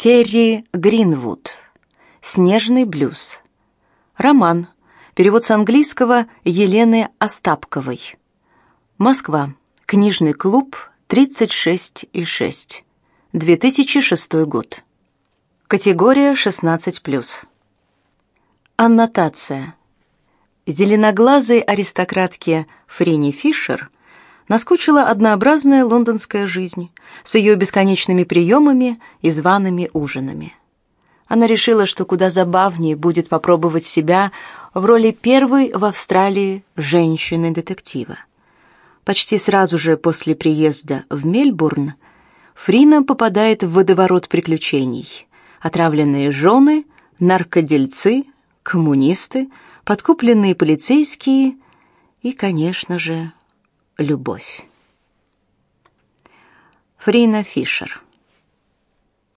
Керри Гринвуд. Снежный блюз. Роман. Перевод с английского Елены Остапковой. Москва. Книжный клуб 36 и 6. 2006 год. Категория 16+. Аннотация. Зеленоглазой аристократке Френи Фишер наскучила однообразная лондонская жизнь с ее бесконечными приемами и зваными ужинами. Она решила, что куда забавнее будет попробовать себя в роли первой в Австралии женщины-детектива. Почти сразу же после приезда в Мельбурн Фрина попадает в водоворот приключений. Отравленные жены, наркодельцы, коммунисты, подкупленные полицейские и, конечно же, любовь. Фрина Фишер